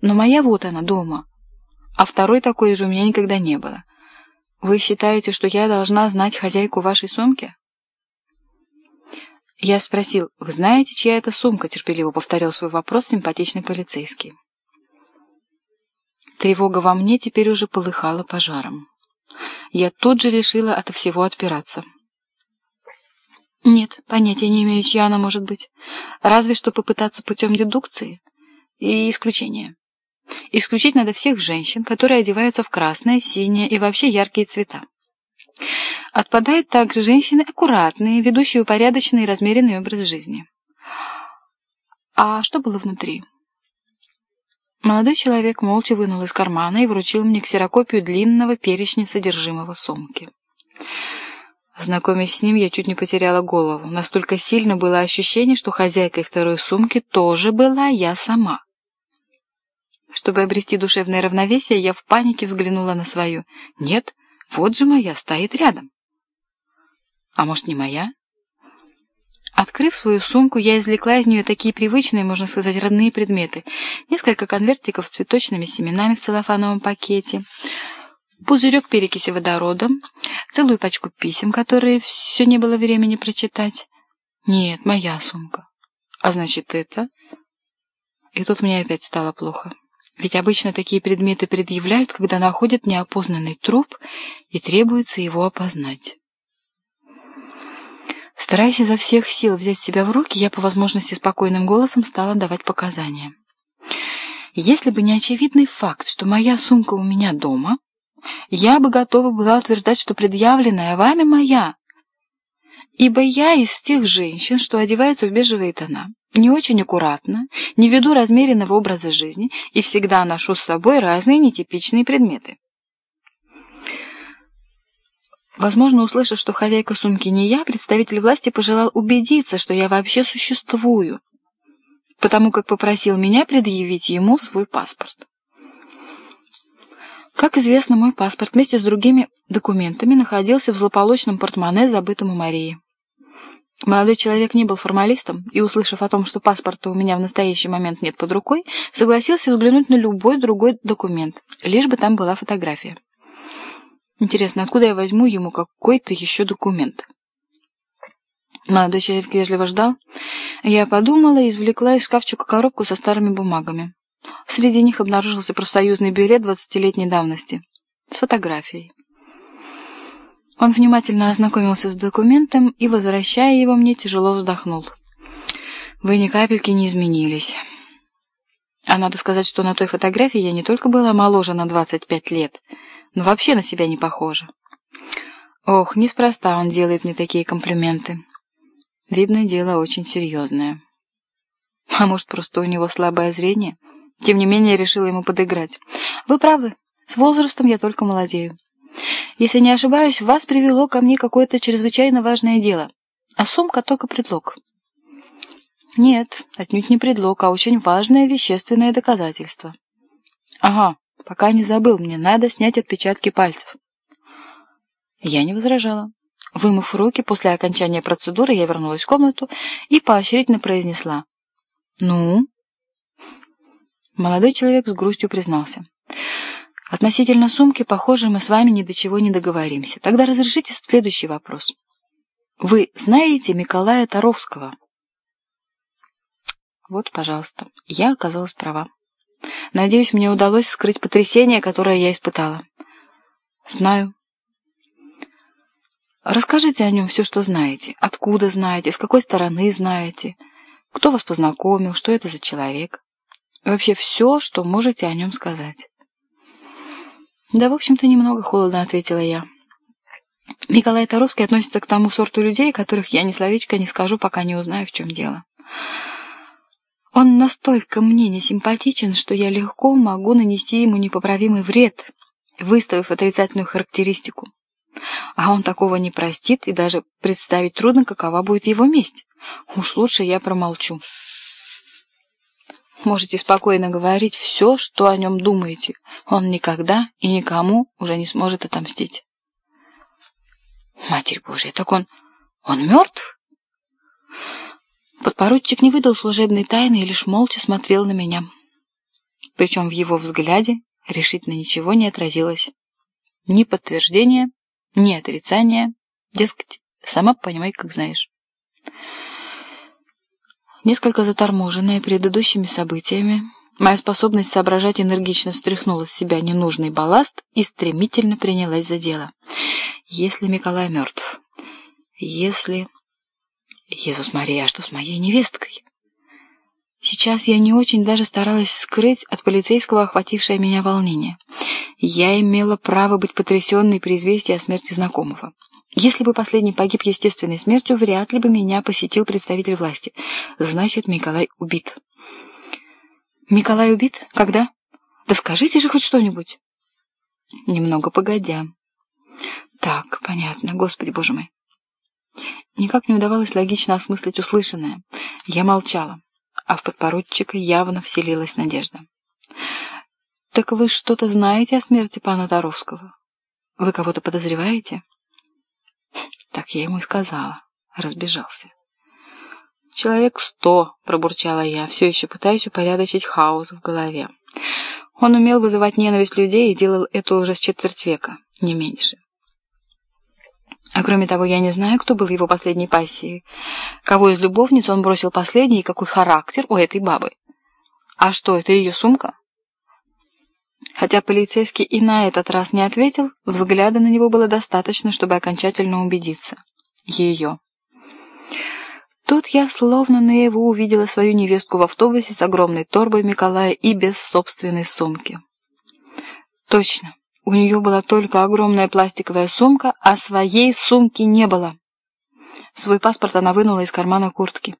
Но моя вот она дома. А второй такой же у меня никогда не было. Вы считаете, что я должна знать хозяйку вашей сумки? Я спросил, вы знаете, чья это сумка? Терпеливо повторил свой вопрос симпатичный полицейский. Тревога во мне теперь уже полыхала пожаром. Я тут же решила от всего отпираться. Нет, понятия не имею, чья она может быть. Разве что попытаться путем дедукции и исключения. Исключить надо всех женщин, которые одеваются в красное, синее и вообще яркие цвета. Отпадают также женщины аккуратные, ведущие упорядоченный и размеренный образ жизни. А что было внутри? Молодой человек молча вынул из кармана и вручил мне ксерокопию длинного перечня содержимого сумки. Знакомясь с ним, я чуть не потеряла голову. Настолько сильно было ощущение, что хозяйкой второй сумки тоже была я сама. Чтобы обрести душевное равновесие, я в панике взглянула на свою. Нет, вот же моя, стоит рядом. А может, не моя? Открыв свою сумку, я извлекла из нее такие привычные, можно сказать, родные предметы. Несколько конвертиков с цветочными семенами в целлофановом пакете, пузырек перекиси водорода, целую пачку писем, которые все не было времени прочитать. Нет, моя сумка. А значит, это... И тут мне опять стало плохо. Ведь обычно такие предметы предъявляют, когда находят неопознанный труп и требуется его опознать. Стараясь изо всех сил взять себя в руки, я по возможности спокойным голосом стала давать показания. Если бы не очевидный факт, что моя сумка у меня дома, я бы готова была утверждать, что предъявленная вами моя, ибо я из тех женщин, что одеваются в бежевые тона не очень аккуратно, не веду размеренного образа жизни и всегда ношу с собой разные нетипичные предметы. Возможно, услышав, что хозяйка сумки не я, представитель власти пожелал убедиться, что я вообще существую, потому как попросил меня предъявить ему свой паспорт. Как известно, мой паспорт вместе с другими документами находился в злополучном портмоне, забытом у Марии. Молодой человек не был формалистом и, услышав о том, что паспорта у меня в настоящий момент нет под рукой, согласился взглянуть на любой другой документ, лишь бы там была фотография. Интересно, откуда я возьму ему какой-то еще документ? Молодой человек вежливо ждал. Я подумала и извлекла из шкафчика коробку со старыми бумагами. Среди них обнаружился профсоюзный билет двадцатилетней давности с фотографией. Он внимательно ознакомился с документом и, возвращая его мне, тяжело вздохнул. «Вы ни капельки не изменились». А надо сказать, что на той фотографии я не только была моложе на 25 лет, но вообще на себя не похожа. Ох, неспроста он делает мне такие комплименты. Видно, дело очень серьезное. А может, просто у него слабое зрение? Тем не менее, решила ему подыграть. Вы правы, с возрастом я только молодею. Если не ошибаюсь, вас привело ко мне какое-то чрезвычайно важное дело, а сумка только предлог. Нет, отнюдь не предлог, а очень важное вещественное доказательство. Ага, пока не забыл, мне надо снять отпечатки пальцев. Я не возражала. Вымыв руки после окончания процедуры, я вернулась в комнату и поощрительно произнесла. «Ну?» Молодой человек с грустью признался. Относительно сумки, похоже, мы с вами ни до чего не договоримся. Тогда разрешите следующий вопрос. Вы знаете Николая Таровского? Вот, пожалуйста, я оказалась права. Надеюсь, мне удалось скрыть потрясение, которое я испытала. Знаю. Расскажите о нем все, что знаете. Откуда знаете, с какой стороны знаете, кто вас познакомил, что это за человек. Вообще все, что можете о нем сказать. «Да, в общем-то, немного холодно», — ответила я. Николай Таровский относится к тому сорту людей, которых я ни словечко не скажу, пока не узнаю, в чем дело. Он настолько мне не симпатичен, что я легко могу нанести ему непоправимый вред, выставив отрицательную характеристику. А он такого не простит, и даже представить трудно, какова будет его месть. Уж лучше я промолчу. Можете спокойно говорить все, что о нем думаете. Он никогда и никому уже не сможет отомстить. Матерь Божья, так он... он мертв? Подпоручик не выдал служебной тайны и лишь молча смотрел на меня. Причем в его взгляде решительно ничего не отразилось. Ни подтверждения, ни отрицания. Дескать, сама понимай, как знаешь. Несколько заторможенная предыдущими событиями, моя способность соображать энергично стряхнула с себя ненужный балласт и стремительно принялась за дело. Если Николай мертв, если... Иисус Мария, что с моей невесткой? Сейчас я не очень даже старалась скрыть от полицейского охватившее меня волнение. Я имела право быть потрясенной при известии о смерти знакомого. Если бы последний погиб естественной смертью, вряд ли бы меня посетил представитель власти. Значит, Николай убит. Николай убит? Когда? Да скажите же хоть что-нибудь. Немного погодя. Так, понятно, Господи Боже мой. Никак не удавалось логично осмыслить услышанное. Я молчала а в подпоручика явно вселилась надежда. «Так вы что-то знаете о смерти пана Таровского? Вы кого-то подозреваете?» Так я ему и сказала. Разбежался. «Человек сто», — пробурчала я, все еще пытаясь упорядочить хаос в голове. Он умел вызывать ненависть людей и делал это уже с четверть века, не меньше. А кроме того, я не знаю, кто был его последней пассией. Кого из любовниц он бросил последний и какой характер у этой бабы. А что, это ее сумка? Хотя полицейский и на этот раз не ответил, взгляда на него было достаточно, чтобы окончательно убедиться. Ее. Тут я словно на его увидела свою невестку в автобусе с огромной торбой Николая и без собственной сумки. Точно. У нее была только огромная пластиковая сумка, а своей сумки не было. Свой паспорт она вынула из кармана куртки.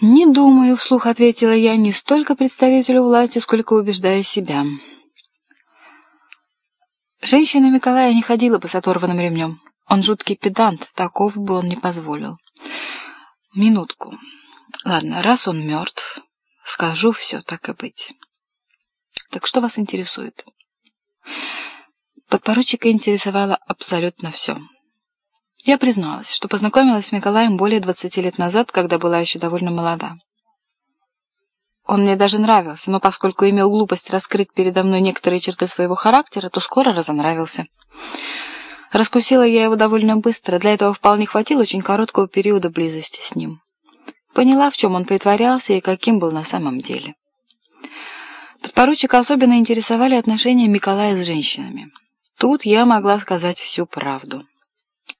«Не думаю», — вслух ответила я, не столько представителю власти, сколько убеждая себя. Женщина Николая не ходила бы с оторванным ремнем. Он жуткий педант, таков бы он не позволил. Минутку. Ладно, раз он мертв, скажу все так и быть. Так что вас интересует? Подпоручика интересовало абсолютно все. Я призналась, что познакомилась с Николаем более 20 лет назад, когда была еще довольно молода. Он мне даже нравился, но поскольку имел глупость раскрыть передо мной некоторые черты своего характера, то скоро разонравился. Раскусила я его довольно быстро, для этого вполне хватило очень короткого периода близости с ним. Поняла, в чем он притворялся и каким был на самом деле. Подпоручика особенно интересовали отношения Николая с женщинами. Тут я могла сказать всю правду.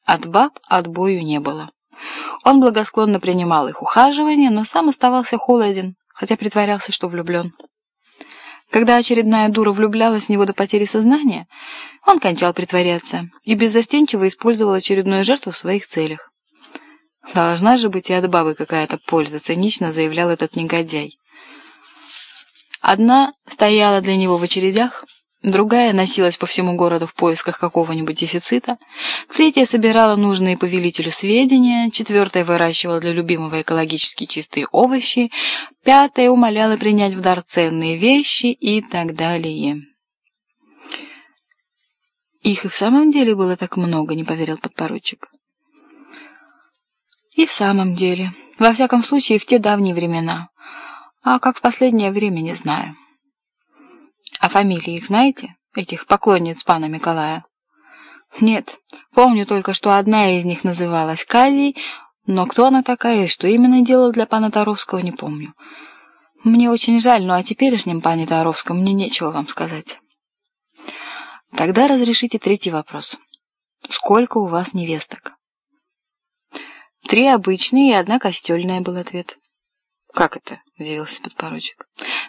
От баб отбою не было. Он благосклонно принимал их ухаживание, но сам оставался холоден, хотя притворялся, что влюблен. Когда очередная дура влюблялась в него до потери сознания, он кончал притворяться и беззастенчиво использовал очередную жертву в своих целях. «Должна же быть и от бабы какая-то польза», — цинично заявлял этот негодяй. Одна стояла для него в очередях, другая носилась по всему городу в поисках какого-нибудь дефицита, третья собирала нужные повелителю сведения, четвертая выращивала для любимого экологически чистые овощи, пятая умоляла принять в дар ценные вещи и так далее. Их и в самом деле было так много, не поверил подпоручик. И в самом деле, во всяком случае, в те давние времена – а как в последнее время, не знаю. А фамилии их знаете, этих поклонниц пана Николая? Нет, помню только, что одна из них называлась Казей, но кто она такая и что именно делала для пана Таровского, не помню. Мне очень жаль, но о теперешнем пане Таровском мне нечего вам сказать. Тогда разрешите третий вопрос. Сколько у вас невесток? Три обычные и одна костельная, был ответ. Как это? — удивился подпоручик.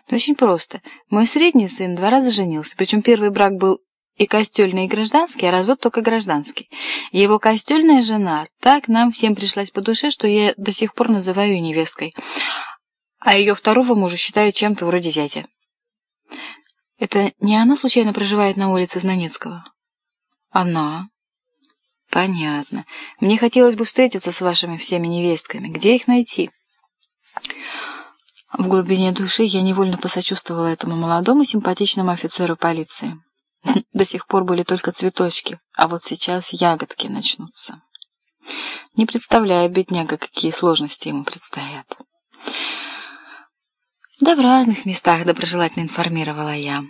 «Ну, очень просто. Мой средний сын два раза женился, причем первый брак был и костельный, и гражданский, а развод только гражданский. Его костельная жена так нам всем пришлась по душе, что я до сих пор называю ее невесткой, а ее второго мужа считаю чем-то вроде зятя. Это не она случайно проживает на улице Знанецкого? Она. Понятно. Мне хотелось бы встретиться с вашими всеми невестками. Где их найти?» В глубине души я невольно посочувствовала этому молодому симпатичному офицеру полиции. До сих пор были только цветочки, а вот сейчас ягодки начнутся. Не представляет бедняга, какие сложности ему предстоят. «Да в разных местах», — доброжелательно информировала я.